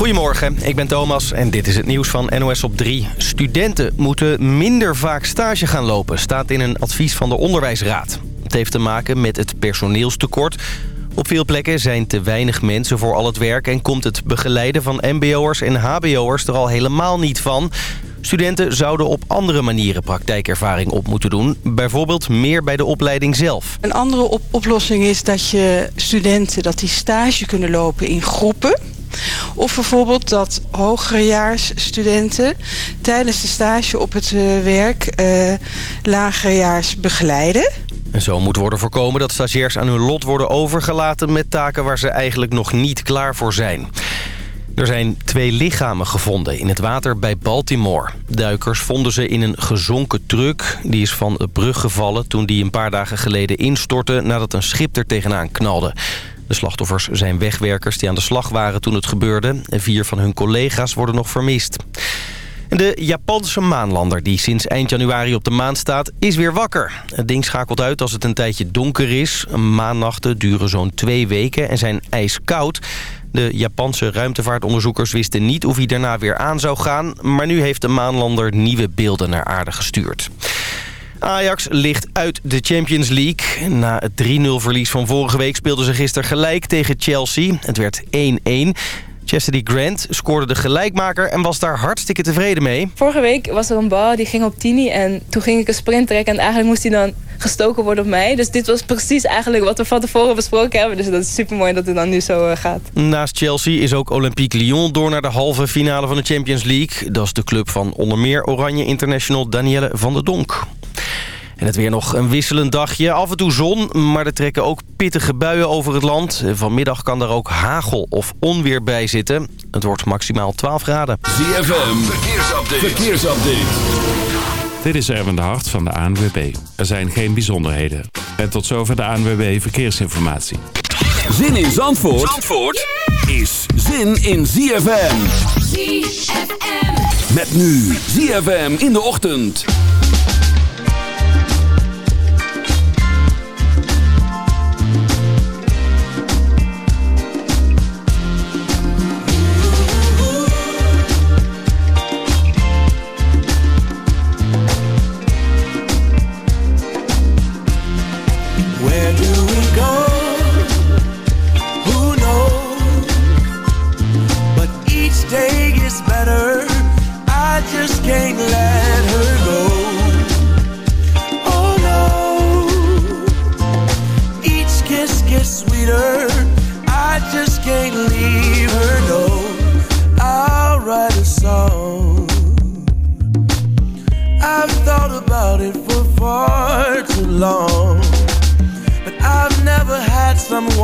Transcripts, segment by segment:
Goedemorgen, ik ben Thomas en dit is het nieuws van NOS op 3. Studenten moeten minder vaak stage gaan lopen, staat in een advies van de Onderwijsraad. Het heeft te maken met het personeelstekort. Op veel plekken zijn te weinig mensen voor al het werk... en komt het begeleiden van mbo'ers en hbo'ers er al helemaal niet van... Studenten zouden op andere manieren praktijkervaring op moeten doen. Bijvoorbeeld meer bij de opleiding zelf. Een andere oplossing is dat je studenten dat die stage kunnen lopen in groepen. Of bijvoorbeeld dat hogerejaars-studenten tijdens de stage op het uh, werk uh, lagerejaars begeleiden. Zo moet worden voorkomen dat stagiairs aan hun lot worden overgelaten... met taken waar ze eigenlijk nog niet klaar voor zijn. Er zijn twee lichamen gevonden in het water bij Baltimore. Duikers vonden ze in een gezonken truck. Die is van de brug gevallen toen die een paar dagen geleden instortte... nadat een schip er tegenaan knalde. De slachtoffers zijn wegwerkers die aan de slag waren toen het gebeurde. En vier van hun collega's worden nog vermist. De Japanse maanlander die sinds eind januari op de maan staat, is weer wakker. Het ding schakelt uit als het een tijdje donker is. Maannachten duren zo'n twee weken en zijn ijskoud. De Japanse ruimtevaartonderzoekers wisten niet of hij daarna weer aan zou gaan... maar nu heeft de maanlander nieuwe beelden naar aarde gestuurd. Ajax ligt uit de Champions League. Na het 3-0 verlies van vorige week speelden ze gisteren gelijk tegen Chelsea. Het werd 1-1. Chastity Grant scoorde de gelijkmaker en was daar hartstikke tevreden mee. Vorige week was er een bal, die ging op Tini en toen ging ik een sprint trekken... en eigenlijk moest hij dan gestoken worden op mij. Dus dit was precies eigenlijk wat we van tevoren besproken hebben. Dus dat is super mooi dat het dan nu zo eh, gaat. Naast Chelsea is ook Olympique Lyon door naar de halve finale van de Champions League. Dat is de club van onder meer Oranje International Danielle van der Donk. En het weer nog een wisselend dagje. Af en toe zon, maar er trekken ook pittige buien over het land. Vanmiddag kan er ook hagel of onweer bij zitten. Het wordt maximaal 12 graden. ZFM, verkeersupdate. verkeersupdate. Dit is Erwin de Hart van de ANWB. Er zijn geen bijzonderheden. En tot zover de ANWB Verkeersinformatie. Zin in Zandvoort, Zandvoort is zin in ZFM. ZFM. Met nu ZFM in de ochtend.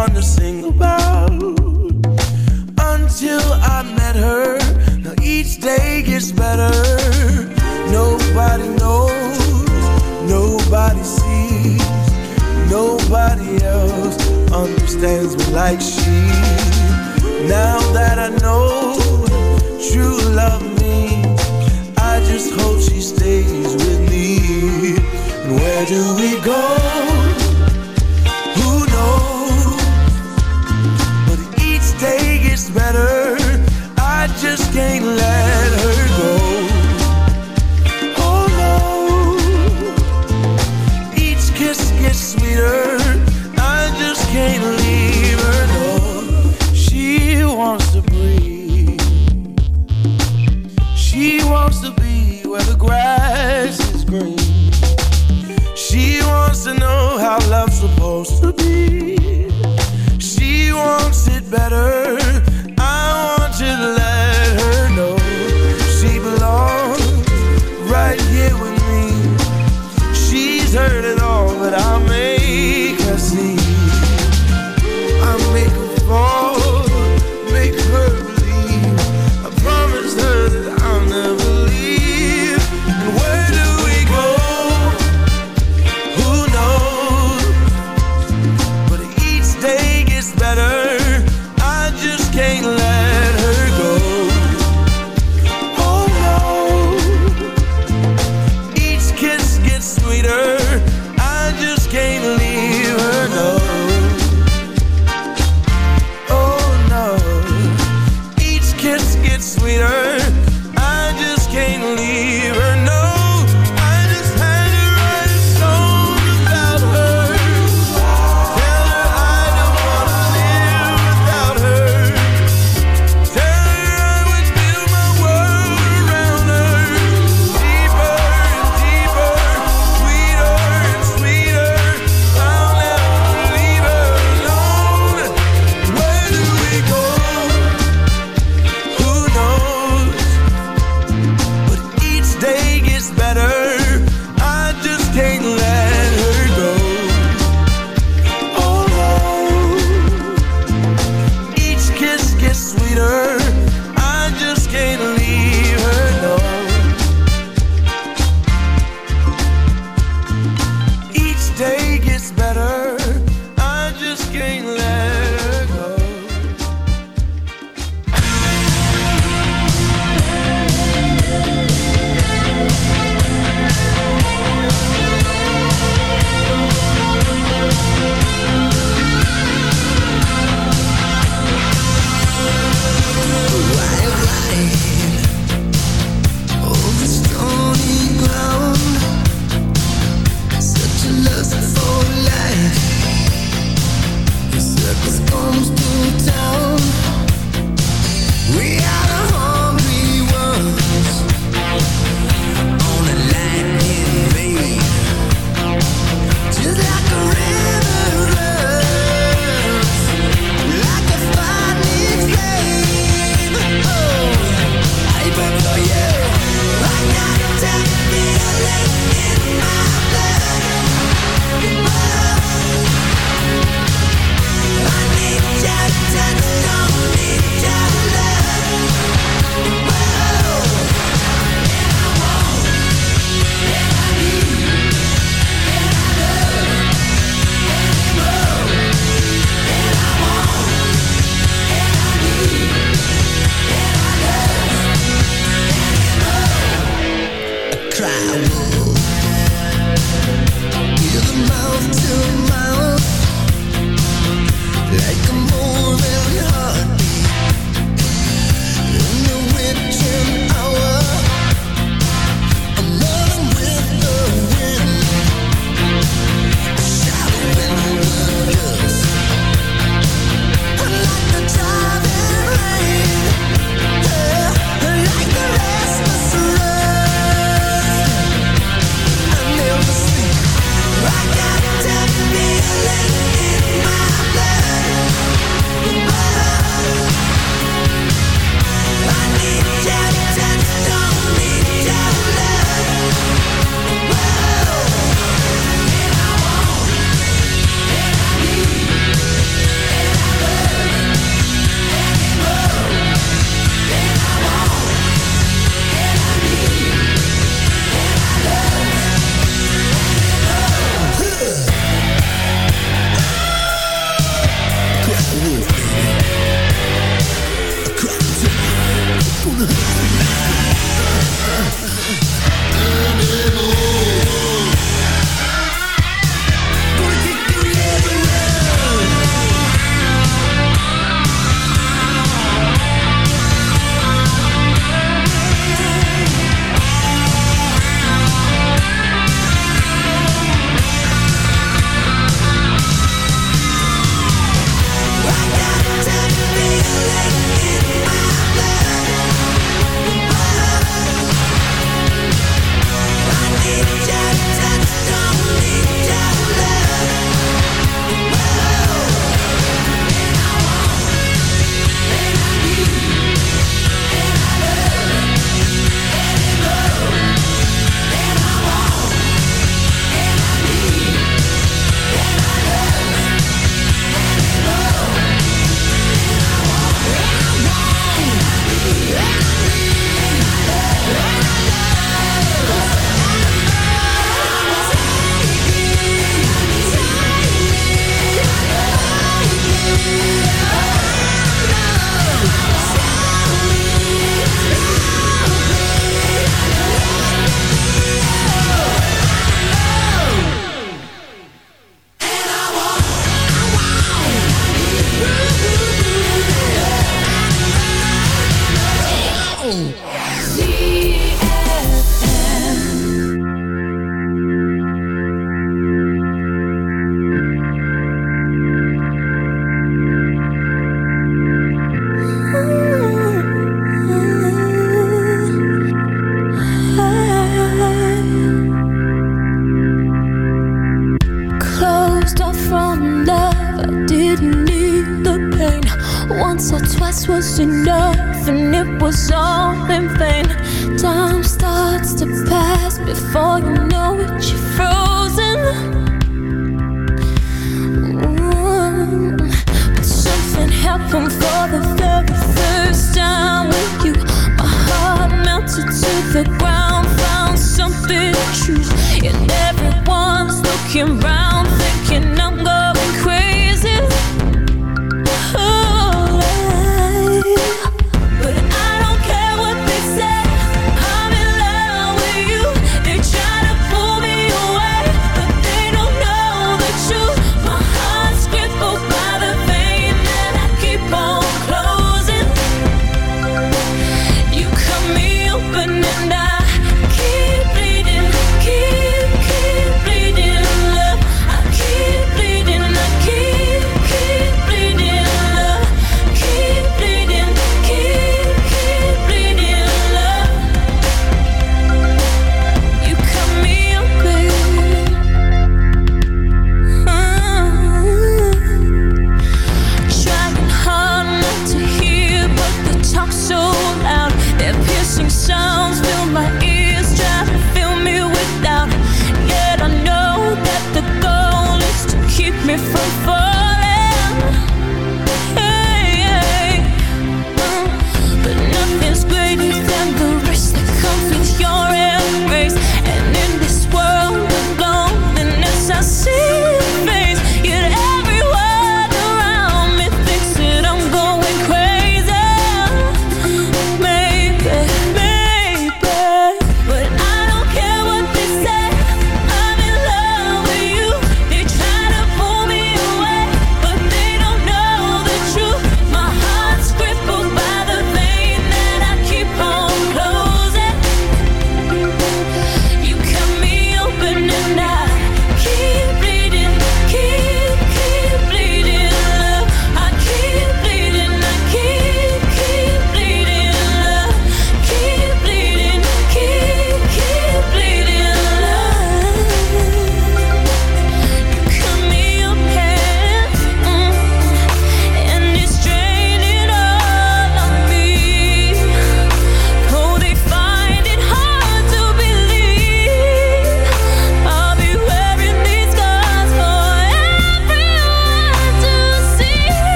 one to sing about until I met her. Now each day gets better. Nobody knows, nobody sees, nobody else understands me like she. Now that I know true love means, I just hope she stays with me. And where do we go?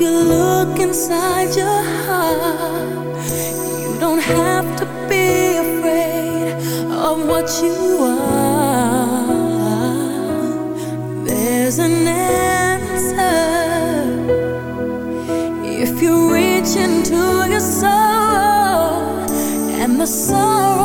Inside your heart. You don't have to be afraid of what you are. There's an answer if you reach into your soul and the sorrow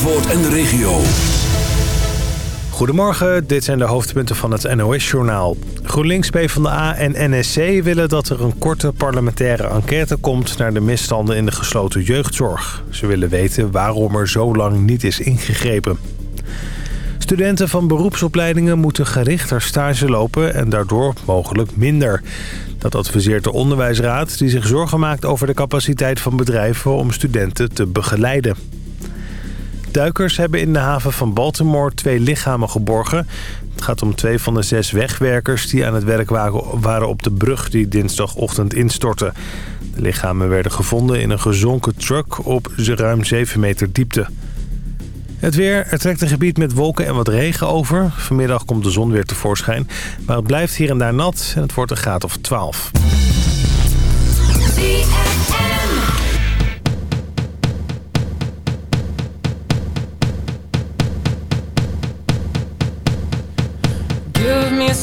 En de regio. Goedemorgen, dit zijn de hoofdpunten van het NOS-journaal. GroenLinks, PvdA en NSC willen dat er een korte parlementaire enquête komt... naar de misstanden in de gesloten jeugdzorg. Ze willen weten waarom er zo lang niet is ingegrepen. Studenten van beroepsopleidingen moeten gerichter stage lopen... en daardoor mogelijk minder. Dat adviseert de onderwijsraad die zich zorgen maakt over de capaciteit van bedrijven... om studenten te begeleiden. Duikers hebben in de haven van Baltimore twee lichamen geborgen. Het gaat om twee van de zes wegwerkers die aan het werk waren op de brug die dinsdagochtend instortte. De lichamen werden gevonden in een gezonken truck op ruim 7 meter diepte. Het weer, er trekt een gebied met wolken en wat regen over. Vanmiddag komt de zon weer tevoorschijn. Maar het blijft hier en daar nat en het wordt een graad of 12.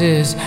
is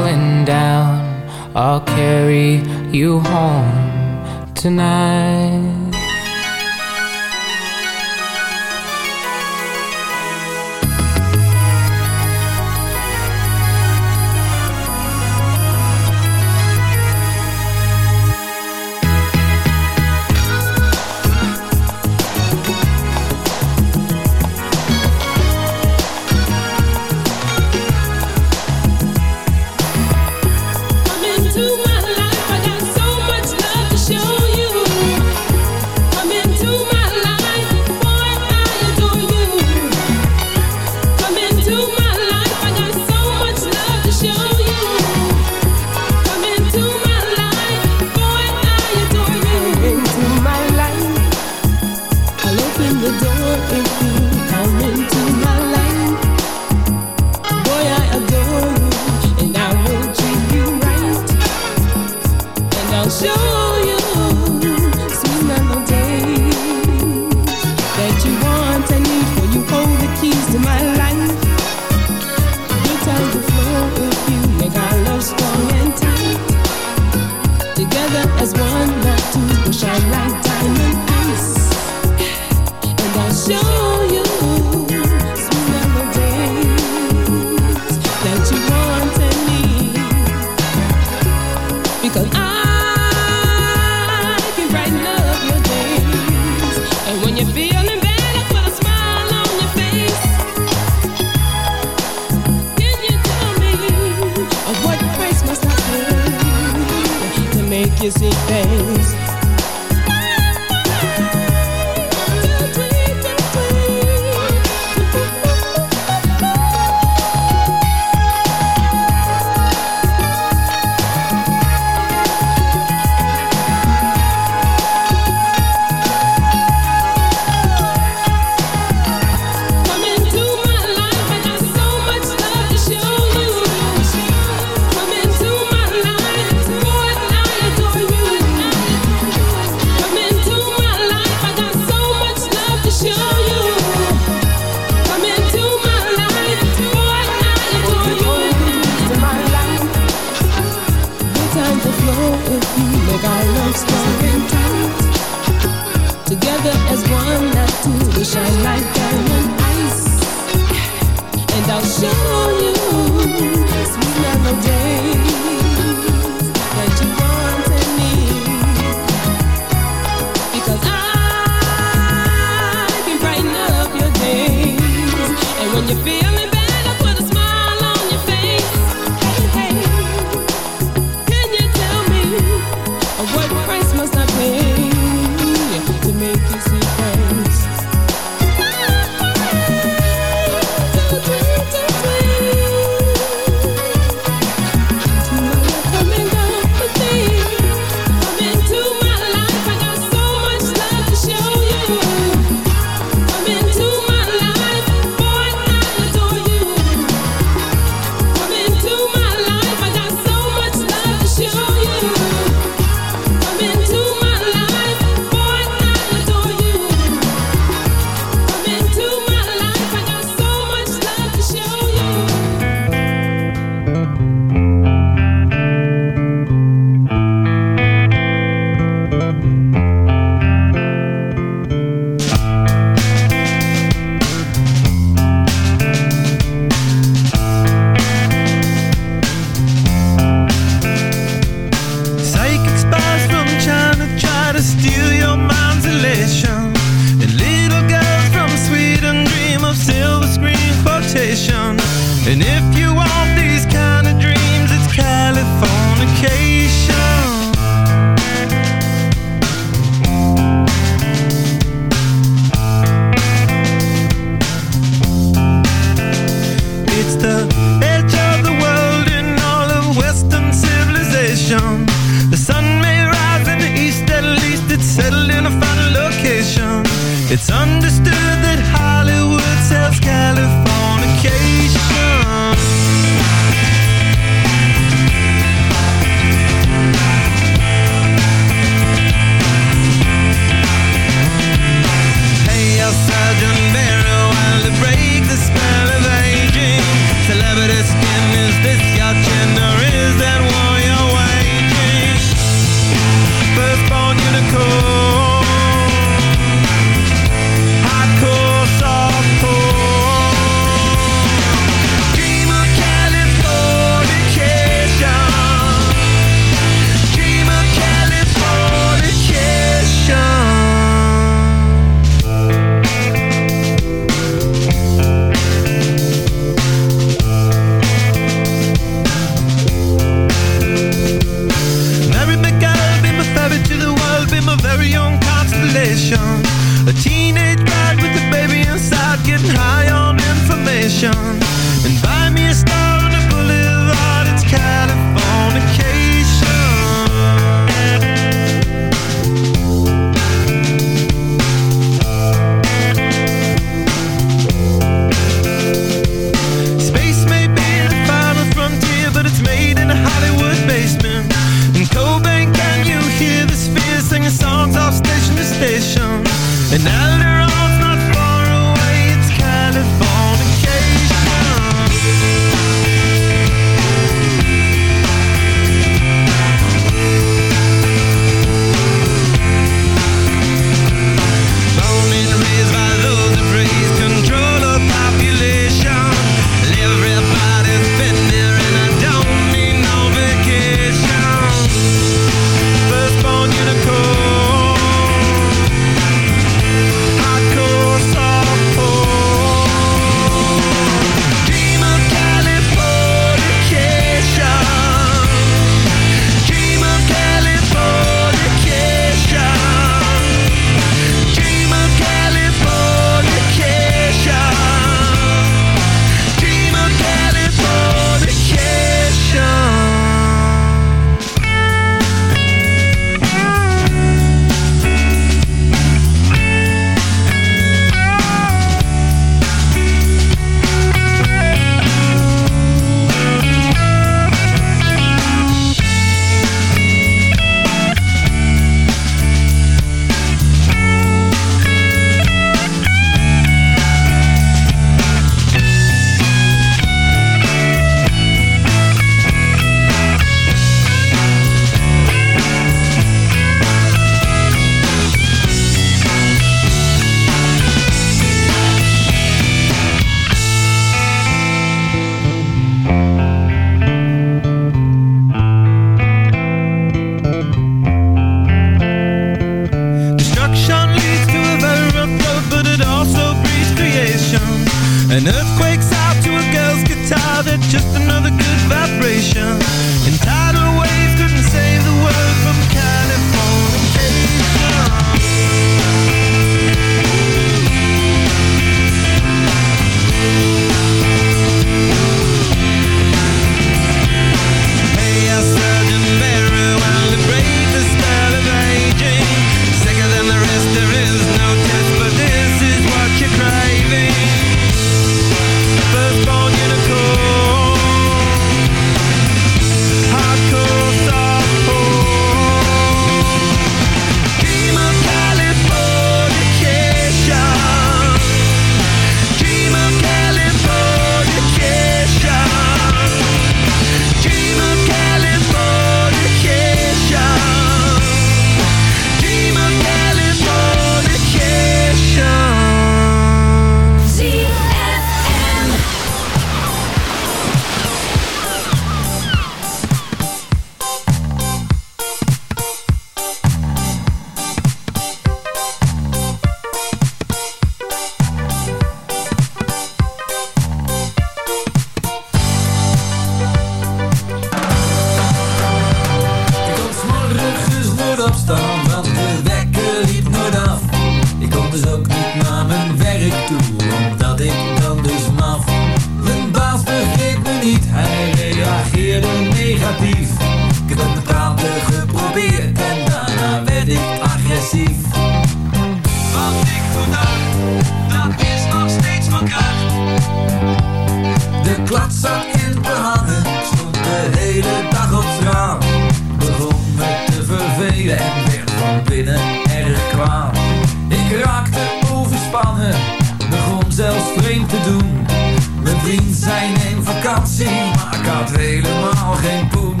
maar ik had helemaal geen poen.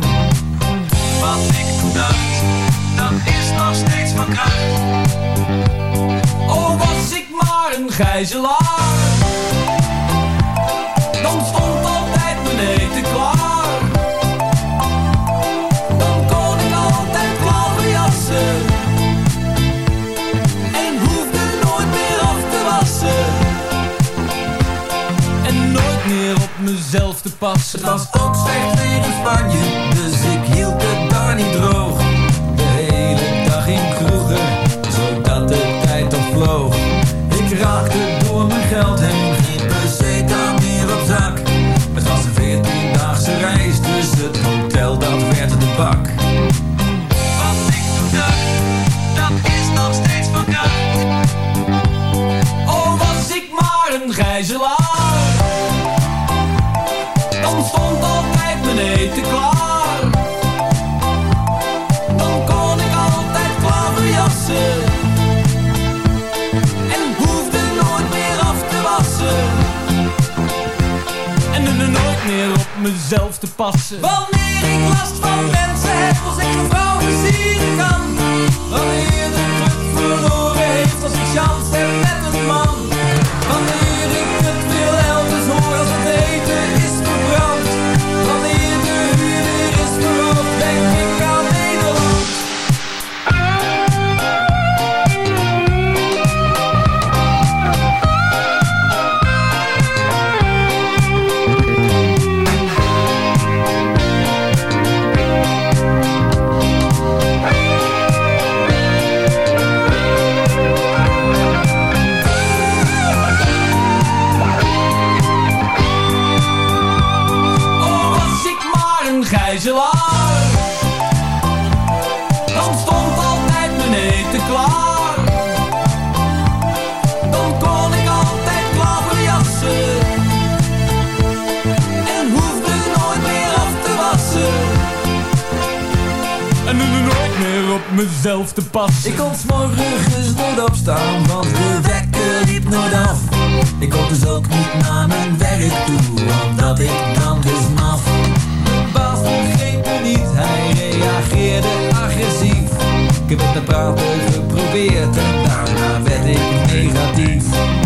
Wat ik dacht, dat is nog steeds van kracht. Oh, was ik maar een gijzelaar. Passen. Het was ook slecht weer in Spanje, dus ik hield het daar niet droog. De hele dag in kroegen, zodat de tijd toch vloog. Ik raakte door mijn geld heen, geen peseta meer op zak. Het was een veertiendaagse reis, dus het hotel dat werd de bak. Mezelf te Dan stond altijd mijn eten klaar. Dan kon ik altijd klaverjassen. En hoefde nooit meer af te wassen. En er nooit meer op mezelf te passen. Ik kon 's morgens nooit opstaan, want de wekker liep nooit af. Ik kon dus ook niet naar mijn werk toe, omdat ik dan dus reageerde agressief. Ik heb het met praten geprobeerd en daarna werd ik negatief.